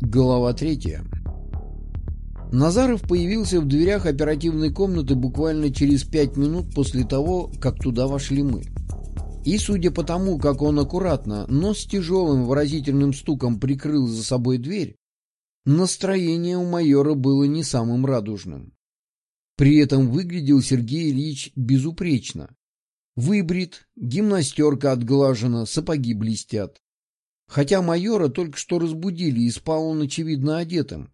Глава третья. Назаров появился в дверях оперативной комнаты буквально через пять минут после того, как туда вошли мы. И судя по тому, как он аккуратно, но с тяжелым выразительным стуком прикрыл за собой дверь, настроение у майора было не самым радужным. При этом выглядел Сергей Ильич безупречно. Выбрит, гимнастерка отглажена, сапоги блестят. Хотя майора только что разбудили, и спал он, очевидно, одетым.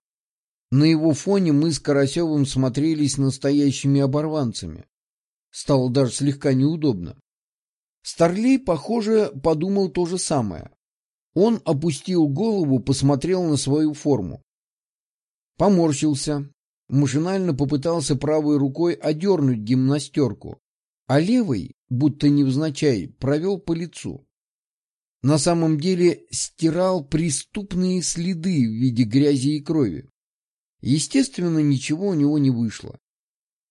На его фоне мы с Карасевым смотрелись настоящими оборванцами. Стало даже слегка неудобно. Старлей, похоже, подумал то же самое. Он опустил голову, посмотрел на свою форму. Поморщился, машинально попытался правой рукой одернуть гимнастерку, а левой, будто невзначай, провел по лицу. На самом деле стирал преступные следы в виде грязи и крови. Естественно, ничего у него не вышло.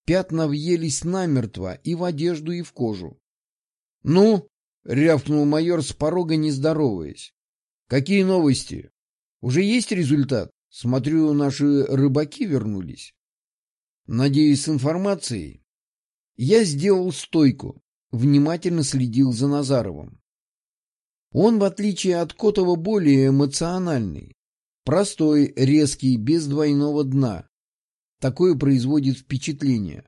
Пятна въелись намертво и в одежду, и в кожу. — Ну, — рявкнул майор с порога, не здороваясь. — Какие новости? Уже есть результат? Смотрю, наши рыбаки вернулись. Надеюсь, с информацией. Я сделал стойку, внимательно следил за Назаровым. Он, в отличие от Котова, более эмоциональный. Простой, резкий, без двойного дна. Такое производит впечатление.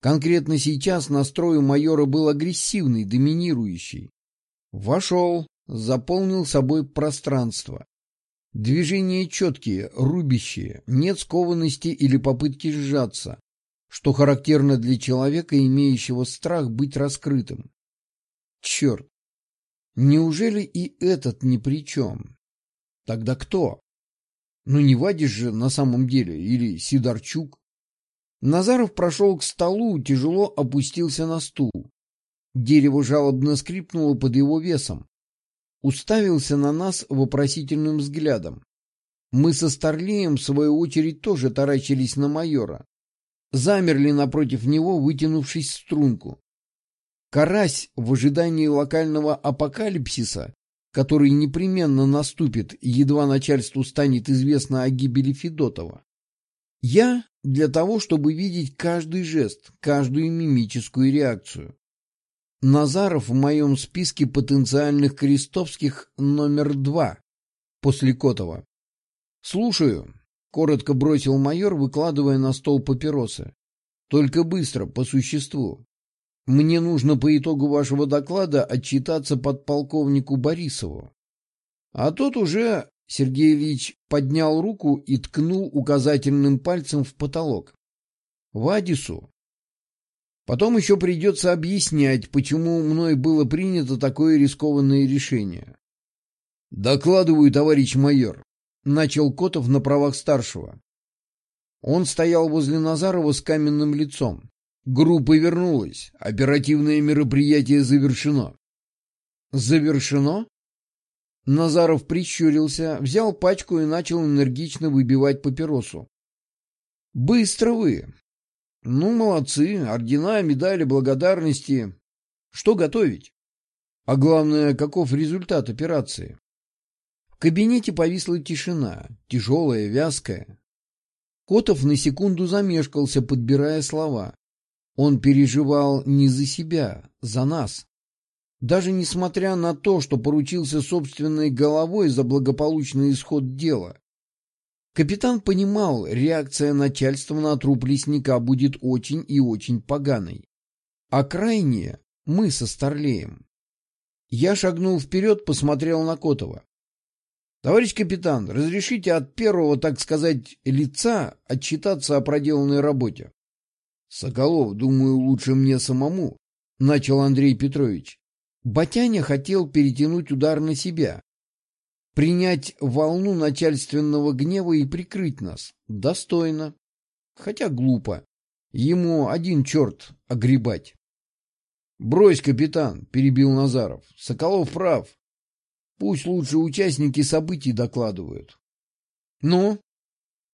Конкретно сейчас настрой у майора был агрессивный, доминирующий. Вошел, заполнил собой пространство. Движения четкие, рубящие, нет скованности или попытки сжаться, что характерно для человека, имеющего страх быть раскрытым. Черт! Неужели и этот ни при чем? Тогда кто? Ну не Вадиш же на самом деле, или Сидорчук? Назаров прошел к столу, тяжело опустился на стул. Дерево жалобно скрипнуло под его весом. Уставился на нас вопросительным взглядом. Мы со Старлеем, в свою очередь, тоже таращились на майора. Замерли напротив него, вытянувшись в струнку. Карась в ожидании локального апокалипсиса, который непременно наступит, едва начальству станет известно о гибели Федотова. Я для того, чтобы видеть каждый жест, каждую мимическую реакцию. Назаров в моем списке потенциальных крестовских номер два после Котова. «Слушаю», — коротко бросил майор, выкладывая на стол папиросы. «Только быстро, по существу. Мне нужно по итогу вашего доклада отчитаться подполковнику Борисову. А тот уже, Сергей Ильич, поднял руку и ткнул указательным пальцем в потолок. В Адису. Потом еще придется объяснять, почему мной было принято такое рискованное решение. «Докладываю, товарищ майор», — начал Котов на правах старшего. Он стоял возле Назарова с каменным лицом. Группа вернулась. Оперативное мероприятие завершено. Завершено? Назаров прищурился, взял пачку и начал энергично выбивать папиросу. Быстро вы. Ну, молодцы. Ордена, медали, благодарности. Что готовить? А главное, каков результат операции? В кабинете повисла тишина, тяжелая, вязкая. Котов на секунду замешкался, подбирая слова. Он переживал не за себя, за нас. Даже несмотря на то, что поручился собственной головой за благополучный исход дела. Капитан понимал, реакция начальства на труп лесника будет очень и очень поганой. А крайнее мы со Старлеем. Я шагнул вперед, посмотрел на Котова. «Товарищ капитан, разрешите от первого, так сказать, лица отчитаться о проделанной работе?» Соколов, думаю, лучше мне самому, — начал Андрей Петрович. Батяня хотел перетянуть удар на себя, принять волну начальственного гнева и прикрыть нас. Достойно. Хотя глупо. Ему один черт огребать. — Брось, капитан, — перебил Назаров. — Соколов прав. Пусть лучше участники событий докладывают. — Ну,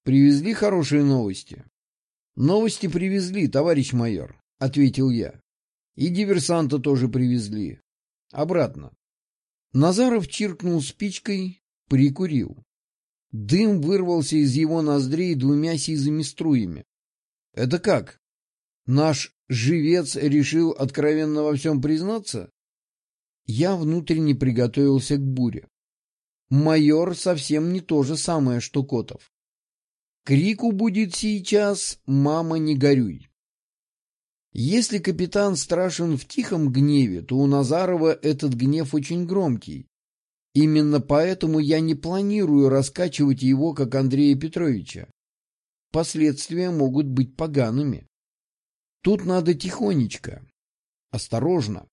привезли хорошие новости? «Новости привезли, товарищ майор», — ответил я. «И диверсанта тоже привезли. Обратно». Назаров чиркнул спичкой, прикурил. Дым вырвался из его ноздрей двумя сизыми струями. Это как? Наш живец решил откровенно во всем признаться? Я внутренне приготовился к буре. Майор совсем не то же самое, что Котов. Крику будет сейчас «Мама, не горюй». Если капитан страшен в тихом гневе, то у Назарова этот гнев очень громкий. Именно поэтому я не планирую раскачивать его, как Андрея Петровича. Последствия могут быть погаными. Тут надо тихонечко, осторожно.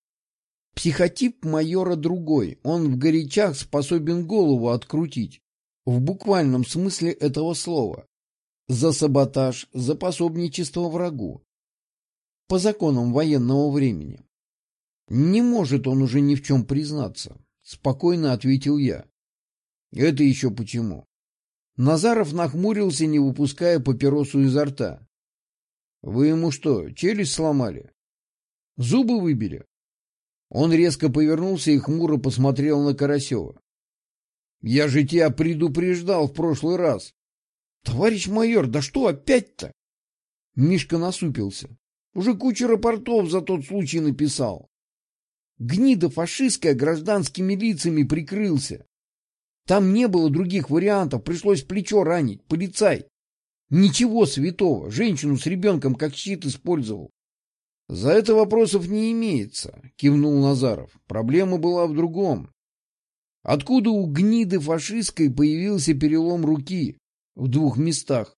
Психотип майора другой, он в горячах способен голову открутить, в буквальном смысле этого слова. За саботаж, за пособничество врагу. По законам военного времени. Не может он уже ни в чем признаться, спокойно ответил я. Это еще почему? Назаров нахмурился, не выпуская папиросу изо рта. Вы ему что, челюсть сломали? Зубы выбили? Он резко повернулся и хмуро посмотрел на Карасева. Я же тебя предупреждал в прошлый раз. Товарищ майор, да что опять-то? Мишка насупился. Уже куча рапортов за тот случай написал. Гнида фашистская гражданскими лицами прикрылся. Там не было других вариантов, пришлось плечо ранить, полицай. Ничего святого, женщину с ребенком как щит использовал. За это вопросов не имеется, кивнул Назаров. Проблема была в другом. Откуда у гниды фашистской появился перелом руки в двух местах?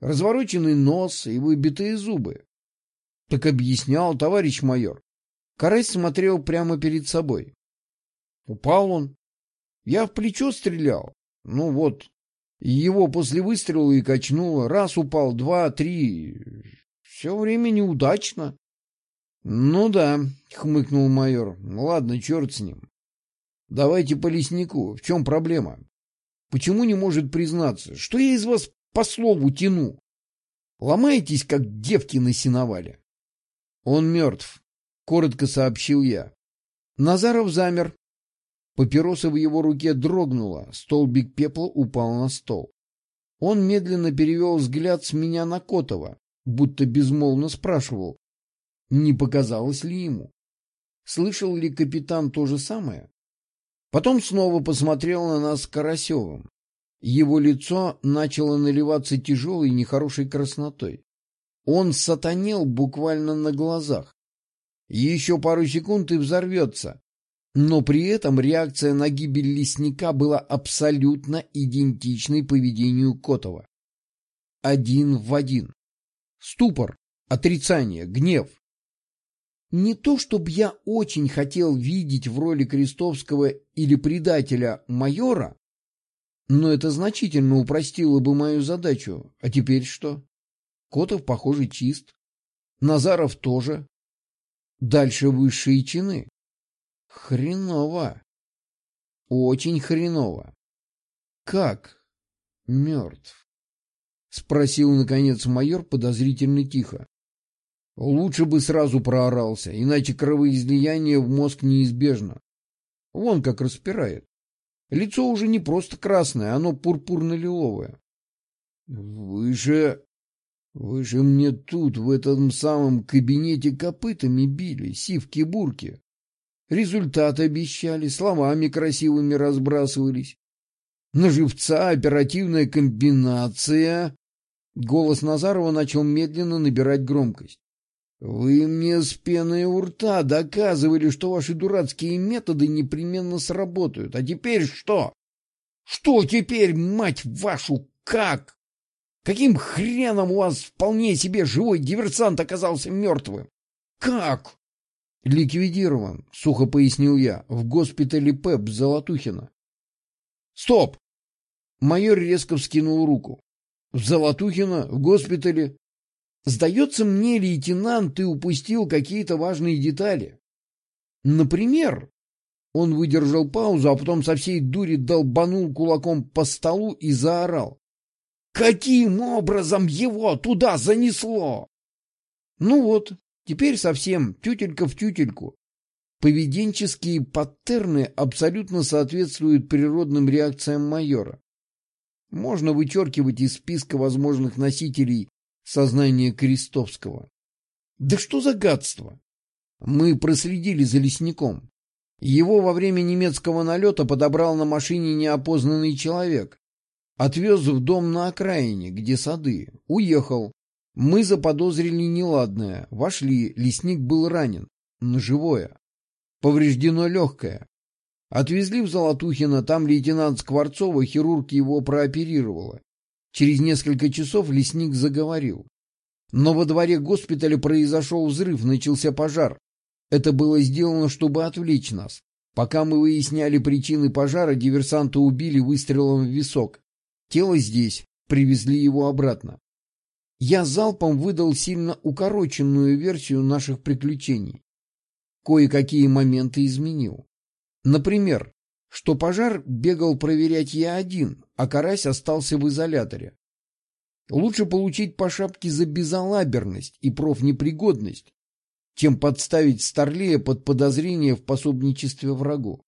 Развороченный нос и выбитые зубы. Так объяснял товарищ майор. Карась смотрел прямо перед собой. Упал он. Я в плечо стрелял. Ну вот, его после выстрела и качнуло. Раз упал, два, три. Все время неудачно. Ну да, хмыкнул майор. Ладно, черт с ним. Давайте по леснику. В чем проблема? Почему не может признаться? Что я из вас по слову тяну? Ломаетесь, как девки на сеновале. Он мертв, коротко сообщил я. Назаров замер, Папироса в его руке дрогнула, столбик пепла упал на стол. Он медленно перевел взгляд с меня на Котова, будто безмолвно спрашивал, не показалось ли ему. Слышал ли капитан то же самое? Потом снова посмотрел на нас Карасевым. Его лицо начало наливаться тяжелой нехорошей краснотой. Он сатанел буквально на глазах. Еще пару секунд и взорвется, но при этом реакция на гибель лесника была абсолютно идентичной поведению Котова. Один в один. Ступор, отрицание, гнев. Не то, чтобы я очень хотел видеть в роли Крестовского или предателя майора, но это значительно упростило бы мою задачу. А теперь что? Котов, похоже, чист. Назаров тоже. Дальше высшие чины. Хреново. Очень хреново. Как? Мертв. Спросил, наконец, майор подозрительно тихо. Лучше бы сразу проорался, иначе кровоизлияние в мозг неизбежно. Вон как распирает. Лицо уже не просто красное, оно пурпурно-лиловое. Вы же... Вы же мне тут, в этом самом кабинете копытами били, сивки-бурки. Результаты обещали, словами красивыми разбрасывались. На живца оперативная комбинация. Голос Назарова начал медленно набирать громкость. Вы мне с пеной у рта доказывали, что ваши дурацкие методы непременно сработают. А теперь что? Что теперь, мать вашу, как? Каким хреном у вас вполне себе живой диверсант оказался мертвым? Как? «Ликвидирован», — сухо пояснил я, — «в госпитале ПЭП Золотухина». «Стоп!» Майор резко вскинул руку. «В Золотухино? В госпитале?» «Сдается мне, лейтенант, ты упустил какие-то важные детали. Например...» Он выдержал паузу, а потом со всей дури долбанул кулаком по столу и заорал. «Каким образом его туда занесло?» Ну вот, Теперь совсем тютелька в тютельку. Поведенческие паттерны абсолютно соответствуют природным реакциям майора. можно вычеркивать из списка возможных носителей сознания Крестовского. Да что за гадство! Мы проследили за лесником. Его во время немецкого налета подобрал на машине неопознанный человек. Отвез в дом на окраине, где сады. Уехал. Мы заподозрили неладное. Вошли. Лесник был ранен. Ножевое. Повреждено легкое. Отвезли в Золотухино, там лейтенант Скворцова, хирург его прооперировала. Через несколько часов лесник заговорил. Но во дворе госпиталя произошел взрыв, начался пожар. Это было сделано, чтобы отвлечь нас. Пока мы выясняли причины пожара, диверсанта убили выстрелом в висок. Тело здесь, привезли его обратно. Я залпом выдал сильно укороченную версию наших приключений. Кое-какие моменты изменил. Например, что пожар бегал проверять я один, а Карась остался в изоляторе. Лучше получить по шапке за безалаберность и профнепригодность, чем подставить Старлея под подозрение в пособничестве врагу.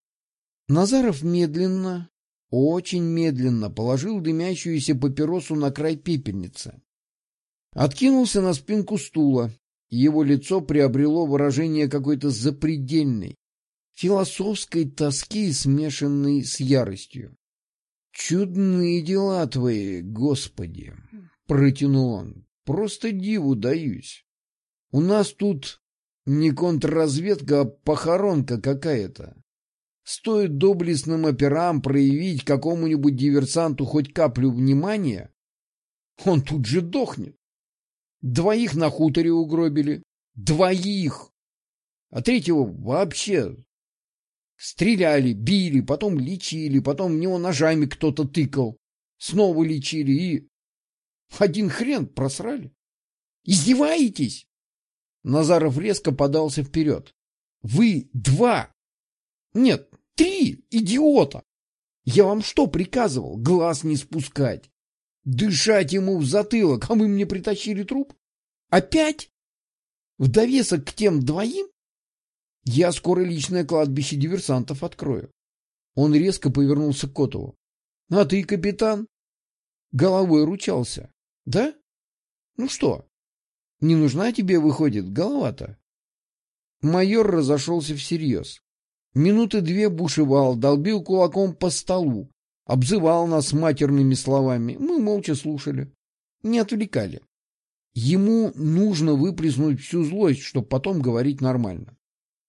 Назаров медленно, очень медленно положил дымящуюся папиросу на край пепельницы. Откинулся на спинку стула, его лицо приобрело выражение какой-то запредельной, философской тоски, смешанной с яростью. «Чудные дела твои, Господи!» — протянул он. «Просто диву даюсь. У нас тут не контрразведка, а похоронка какая-то. Стоит доблестным операм проявить какому-нибудь диверсанту хоть каплю внимания, он тут же дохнет. Двоих на хуторе угробили. Двоих! А третьего вообще стреляли, били, потом лечили, потом в него ножами кто-то тыкал. Снова лечили и... Один хрен просрали. Издеваетесь? Назаров резко подался вперед. Вы два! Нет, три идиота! Я вам что приказывал? Глаз не спускать. Дышать ему в затылок, а вы мне притащили труп? Опять? В довесок к тем двоим? Я скоро личное кладбище диверсантов открою. Он резко повернулся к Котову. А ты, капитан? Головой ручался. Да? Ну что? Не нужна тебе, выходит, голова-то? Майор разошелся всерьез. Минуты две бушевал, долбил кулаком по столу, обзывал нас матерными словами. Мы молча слушали, не отвлекали. Ему нужно выплеснуть всю злость, чтобы потом говорить нормально.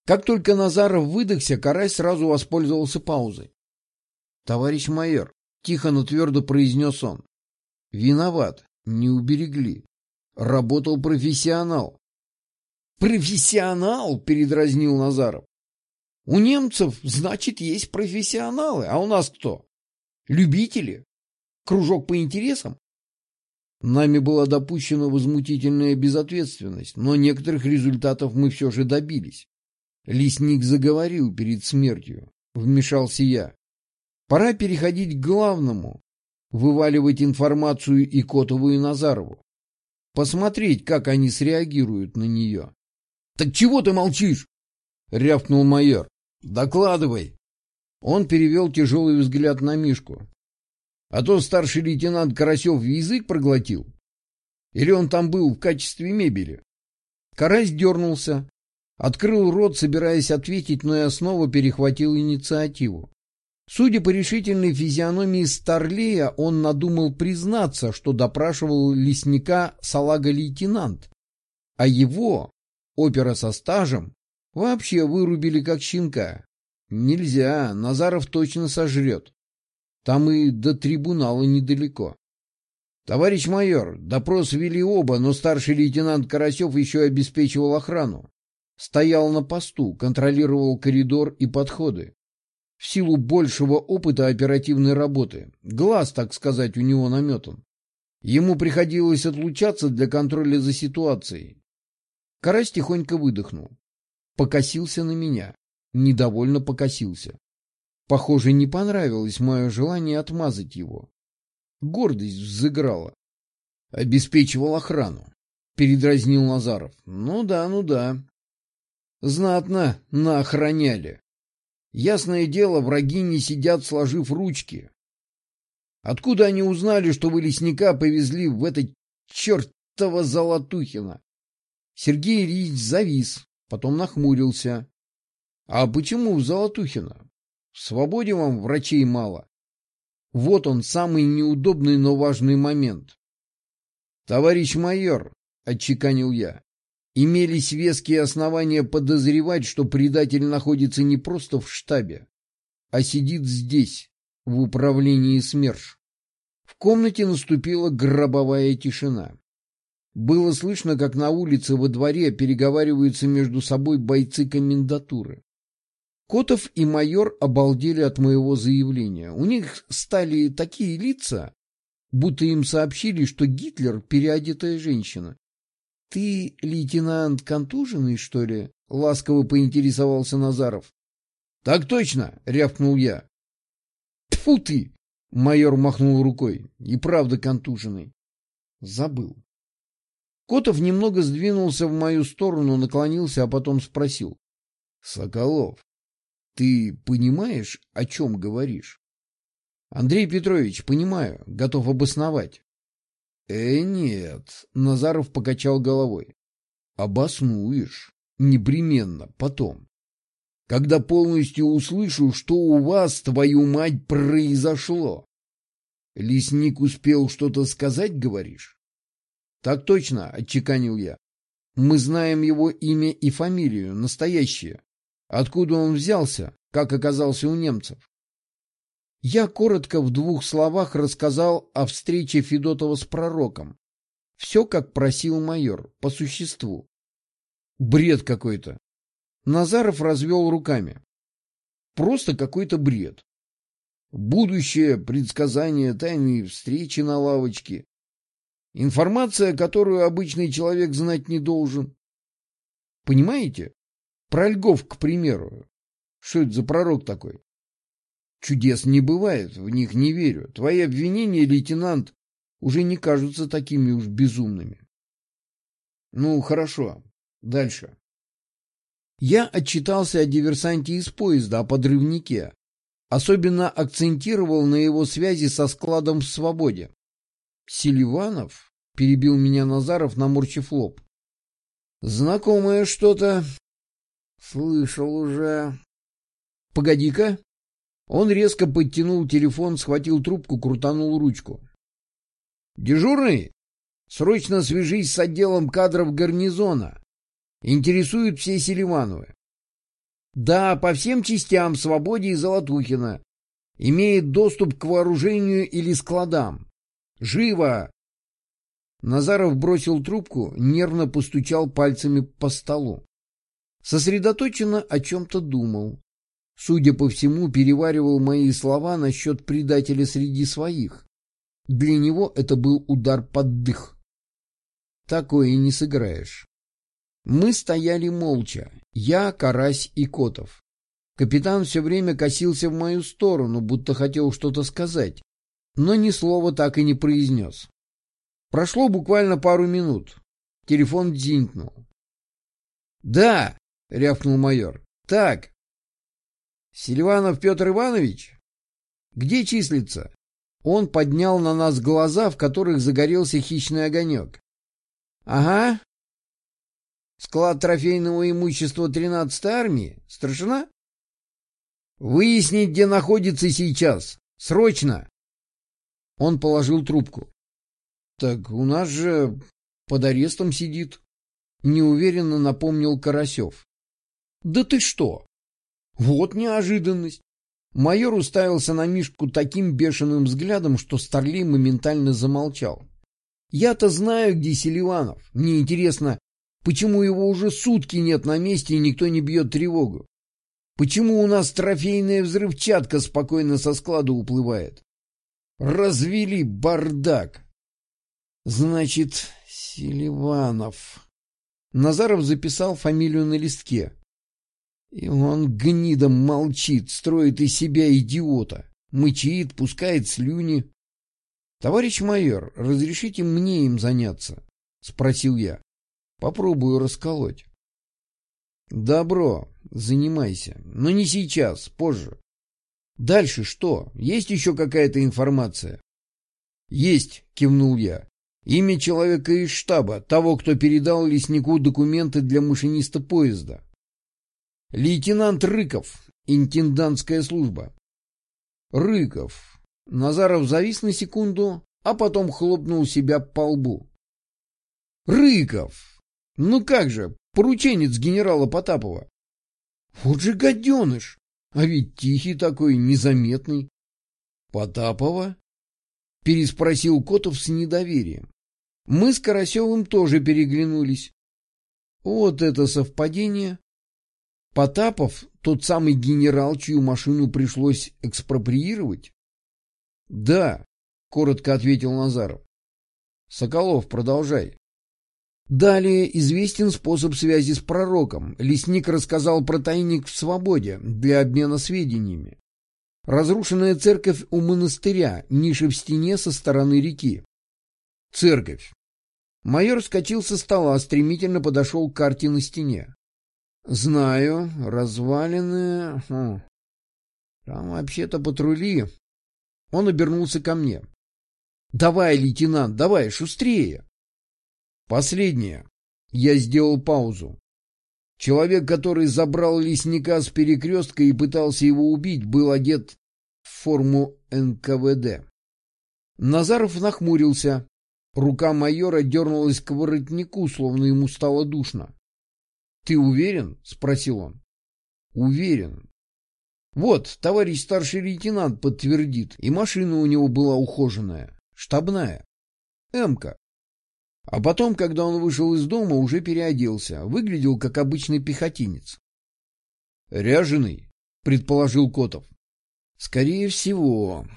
Как только Назаров выдохся, Карась сразу воспользовался паузой. — Товарищ майор, — тихо, но твердо произнес он, — виноват, не уберегли. Работал профессионал. «Профессионал?» — передразнил Назаров. «У немцев, значит, есть профессионалы, а у нас кто? Любители? Кружок по интересам? Нами была допущена возмутительная безответственность, но некоторых результатов мы все же добились. Лесник заговорил перед смертью. Вмешался я. Пора переходить к главному. Вываливать информацию и Котову, и Назарову. Посмотреть, как они среагируют на нее. — Так чего ты молчишь? — рявкнул майор. — Докладывай. Он перевел тяжелый взгляд на Мишку. А то старший лейтенант Карасев язык проглотил. Или он там был в качестве мебели? Карась дернулся, открыл рот, собираясь ответить, но я снова перехватил инициативу. Судя по решительной физиономии Старлея, он надумал признаться, что допрашивал лесника салага-лейтенант, а его, опера со стажем, вообще вырубили как щенка. Нельзя, Назаров точно сожрет. Там и до трибунала недалеко. Товарищ майор, допрос вели оба, но старший лейтенант Карасев еще обеспечивал охрану. Стоял на посту, контролировал коридор и подходы. В силу большего опыта оперативной работы. Глаз, так сказать, у него наметан. Ему приходилось отлучаться для контроля за ситуацией. Карась тихонько выдохнул. Покосился на меня недовольно покосился. Похоже, не понравилось мое желание отмазать его. Гордость взыграла. Обеспечивал охрану. Передразнил Назаров. Ну да, ну да. Знатно наохраняли. Ясное дело, враги не сидят, сложив ручки. Откуда они узнали, что вы лесника повезли в это чертово Золотухино? Сергей Ильич завис, потом нахмурился. А почему в Золотухино? В свободе вам врачей мало. Вот он, самый неудобный, но важный момент. Товарищ майор, — отчеканил я, — имелись веские основания подозревать, что предатель находится не просто в штабе, а сидит здесь, в управлении СМЕРШ. В комнате наступила гробовая тишина. Было слышно, как на улице во дворе переговариваются между собой бойцы комендатуры. Котов и майор обалдели от моего заявления. У них стали такие лица, будто им сообщили, что Гитлер — переодетая женщина. — Ты лейтенант контуженный, что ли? — ласково поинтересовался Назаров. — Так точно! — рявкнул я. — Тьфу ты! — майор махнул рукой. — И правда контуженный. Забыл. Котов немного сдвинулся в мою сторону, наклонился, а потом спросил. — Соколов, ты понимаешь, о чем говоришь? — Андрей Петрович, понимаю, готов обосновать. — Э, нет, — Назаров покачал головой. — Обоснуешь. Непременно, потом. Когда полностью услышу, что у вас, твою мать, произошло. Лесник успел что-то сказать, говоришь? — Так точно, — отчеканил я. Мы знаем его имя и фамилию, настоящее. Откуда он взялся, как оказался у немцев? Я коротко в двух словах рассказал о встрече Федотова с пророком. Все, как просил майор, по существу. Бред какой-то. Назаров развел руками. Просто какой-то бред. Будущее, предсказания, тайные встречи на лавочке. Информация, которую обычный человек знать не должен. Понимаете? Про льгов, к примеру. Что это за пророк такой? Чудес не бывает, в них не верю. Твои обвинения, лейтенант, уже не кажутся такими уж безумными. Ну, хорошо. Дальше. Я отчитался о диверсанте из поезда, о подрывнике. Особенно акцентировал на его связи со складом в свободе. Селиванов? Перебил меня Назаров, наморчив лоб. Знакомое что-то. Слышал уже. Погоди-ка. Он резко подтянул телефон, схватил трубку, крутанул ручку. Дежурный? Срочно свяжись с отделом кадров гарнизона. Интересуют все Селивановы. Да, по всем частям Свободе и Золотухина. Имеет доступ к вооружению или складам. Живо! Назаров бросил трубку, нервно постучал пальцами по столу. Сосредоточенно о чем-то думал. Судя по всему, переваривал мои слова насчет предателя среди своих. Для него это был удар под дых. Такое не сыграешь. Мы стояли молча, я, Карась и Котов. Капитан все время косился в мою сторону, будто хотел что-то сказать, но ни слова так и не произнес. Прошло буквально пару минут. Телефон дзинькнул. «Да!» — рявкнул майор. «Так, Селиванов Петр Иванович? Где числится? Он поднял на нас глаза, в которых загорелся хищный огонек. Ага. Склад трофейного имущества 13-й армии? Старшина? Выяснить, где находится сейчас. Срочно. Он положил трубку. Так у нас же под арестом сидит. Неуверенно напомнил Карасев. Да ты что? Вот неожиданность. Майор уставился на Мишку таким бешеным взглядом, что Старлей моментально замолчал. Я-то знаю, где Селиванов. Мне интересно, почему его уже сутки нет на месте и никто не бьет тревогу? Почему у нас трофейная взрывчатка спокойно со склада уплывает? Развели бардак. Значит, Селиванов. Назаров записал фамилию на листке. И он гнидом молчит, строит из себя идиота. Мычит, пускает слюни. — Товарищ майор, разрешите мне им заняться? — спросил я. — Попробую расколоть. — Добро, занимайся. Но не сейчас, позже. Дальше что? Есть еще какая-то информация? «Есть», — кивнул я. «Имя человека из штаба, того, кто передал леснику документы для машиниста поезда». «Лейтенант Рыков, интендантская служба». «Рыков». Назаров завис на секунду, а потом хлопнул себя по лбу. «Рыков! Ну как же, порученец генерала Потапова!» «Вот же гаденыш! А ведь тихий такой, незаметный!» «Потапова?» — переспросил Котов с недоверием. Мы с Карасевым тоже переглянулись. Вот это совпадение. Потапов — тот самый генерал, чью машину пришлось экспроприировать? — Да, — коротко ответил Назаров. — Соколов, продолжай. Далее известен способ связи с пророком. Лесник рассказал про тайник в свободе для обмена сведениями. Разрушенная церковь у монастыря, ниша в стене со стороны реки. Церковь. Майор вскочил со стола, стремительно подошел к карте на стене. Знаю, развалины... Хм. Там вообще-то патрули. Он обернулся ко мне. Давай, лейтенант, давай, шустрее. Последнее. Я сделал паузу. Человек, который забрал лесника с перекрестка и пытался его убить, был одет в форму НКВД. Назаров нахмурился. Рука майора дернулась к воротнику, словно ему стало душно. — Ты уверен? — спросил он. — Уверен. Вот, товарищ старший лейтенант подтвердит, и машина у него была ухоженная, штабная. Эмка. А потом, когда он вышел из дома, уже переоделся. Выглядел, как обычный пехотинец. «Ряженый», — предположил Котов. «Скорее всего.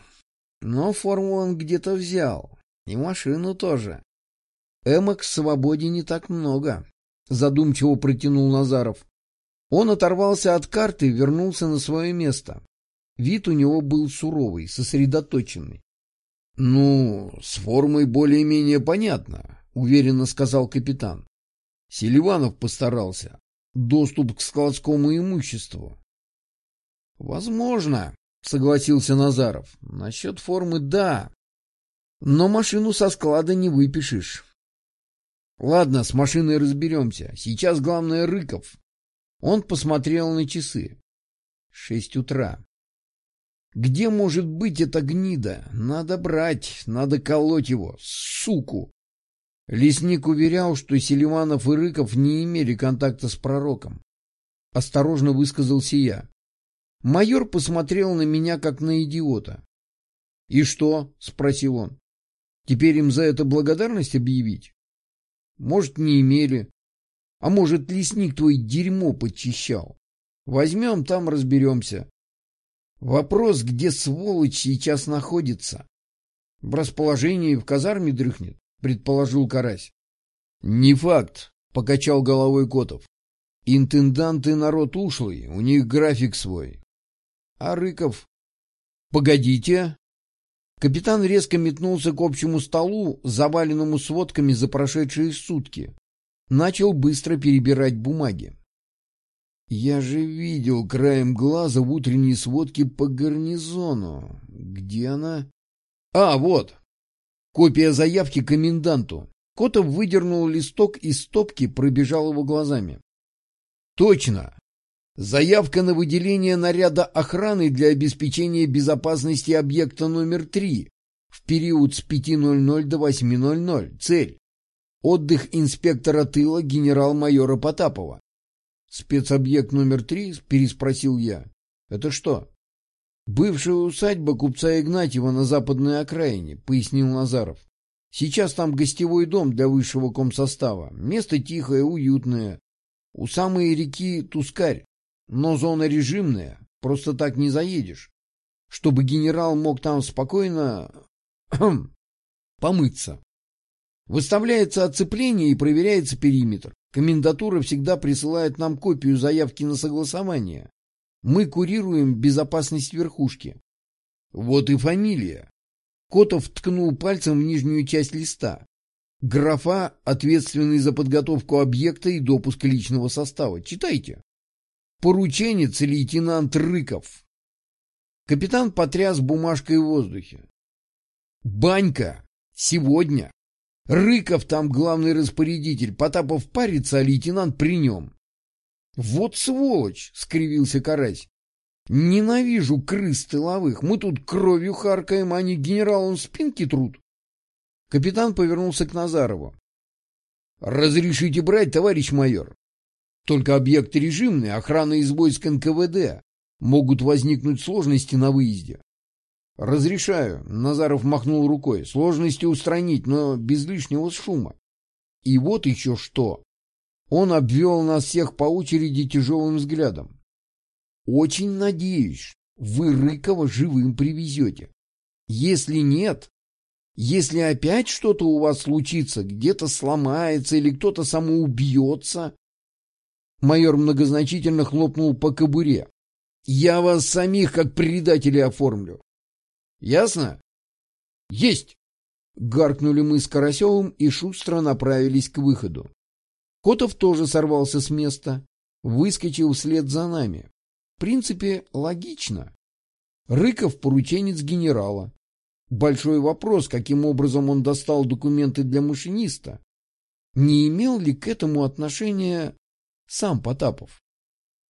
Но форму он где-то взял. И машину тоже. Эмок в свободе не так много», — задумчиво протянул Назаров. Он оторвался от карты и вернулся на свое место. Вид у него был суровый, сосредоточенный. — Ну, с формой более-менее понятно. — уверенно сказал капитан. Селиванов постарался. Доступ к складскому имуществу. — Возможно, — согласился Назаров. — Насчет формы — да. Но машину со склада не выпишешь. Ладно, с машиной разберемся. Сейчас главное Рыков. Он посмотрел на часы. Шесть утра. Где может быть эта гнида? Надо брать, надо колоть его, суку. Лесник уверял, что Селиванов и Рыков не имели контакта с пророком. Осторожно высказался я. Майор посмотрел на меня, как на идиота. — И что? — спросил он. — Теперь им за это благодарность объявить? Может, не имели. А может, лесник твой дерьмо подчищал. Возьмем, там разберемся. Вопрос, где сволочь сейчас находится. В расположении в казарме дрыхнет предположил Карась. Не факт, покачал головой Котов. Интенданты народ ушлый, у них график свой. А Рыков... Погодите. Капитан резко метнулся к общему столу, заваленному сводками за прошедшие сутки. Начал быстро перебирать бумаги. Я же видел краем глаза в утренней сводке по гарнизону. Где она? А, вот. Копия заявки коменданту. Котов выдернул листок из стопки, пробежал его глазами. Точно. Заявка на выделение наряда охраны для обеспечения безопасности объекта номер 3 в период с 5.00 до 8.00. Цель. Отдых инспектора тыла генерал-майора Потапова. Спецобъект номер 3? Переспросил я. Это что? «Бывшая усадьба купца Игнатьева на западной окраине», — пояснил Назаров. «Сейчас там гостевой дом для высшего комсостава. Место тихое, уютное. У самой реки Тускарь, но зона режимная, просто так не заедешь. Чтобы генерал мог там спокойно... помыться. Выставляется оцепление и проверяется периметр. Комендатура всегда присылает нам копию заявки на согласование. Мы курируем безопасность верхушки. Вот и фамилия. Котов ткнул пальцем в нижнюю часть листа. Графа, ответственный за подготовку объекта и допуск личного состава. Читайте. Порученец лейтенант Рыков. Капитан потряс бумажкой в воздухе. Банька Сегодня. Рыков там главный распорядитель, Потапов парится, а лейтенант при нем. Вот сволочь, скривился Карась. Ненавижу крыс тыловых. Мы тут кровью харкаем, а не генералом спинки труд. Капитан повернулся к Назарову. «Разрешите брать, товарищ майор. Только объект режимный, охрана из войск НКВД. Могут возникнуть сложности на выезде». «Разрешаю», — Назаров махнул рукой. «Сложности устранить, но без лишнего шума». «И вот еще что». Он обвел нас всех по очереди тяжелым взглядом. «Очень надеюсь, вы Рыкова живым привезете. Если нет, если опять что-то у вас случится, где-то сломается или кто-то самоубьется... Майор многозначительно хлопнул по кобуре. Я вас самих как предателей оформлю. Ясно? Есть! Гаркнули мы с Карасевым и шустро направились к выходу. Котов тоже сорвался с места, выскочил вслед за нами. В принципе, логично. Рыков порученец генерала. Большой вопрос, каким образом он достал документы для машиниста. Не имел ли к этому отношения сам Потапов?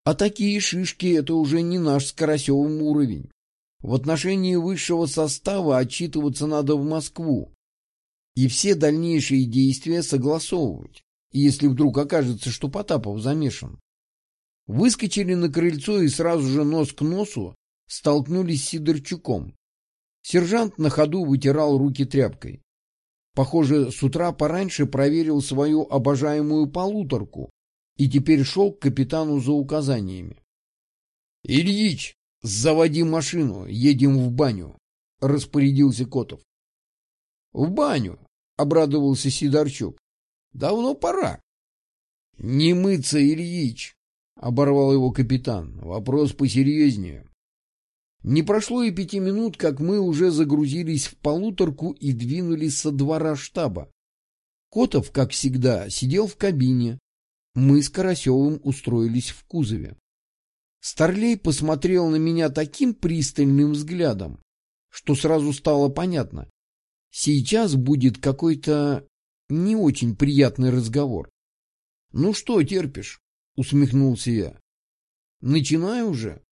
А такие шишки — это уже не наш с Карасевым уровень. В отношении высшего состава отчитываться надо в Москву. И все дальнейшие действия согласовывать, если вдруг окажется, что Потапов замешан. Выскочили на крыльцо и сразу же нос к носу столкнулись с Сидорчуком. Сержант на ходу вытирал руки тряпкой. Похоже, с утра пораньше проверил свою обожаемую полуторку и теперь шел к капитану за указаниями. — Ильич, заводи машину, едем в баню, — распорядился Котов. — В баню, — обрадовался Сидорчук. — Давно пора. — Не мыться, Ильич, — оборвал его капитан. — Вопрос посерьезнее. Не прошло и пяти минут, как мы уже загрузились в полуторку и двинулись со двора штаба. Котов, как всегда, сидел в кабине. Мы с Карасевым устроились в кузове. Старлей посмотрел на меня таким пристальным взглядом, что сразу стало понятно. Сейчас будет какой-то не очень приятный разговор. — Ну что терпишь? — усмехнулся я. — Начинай уже.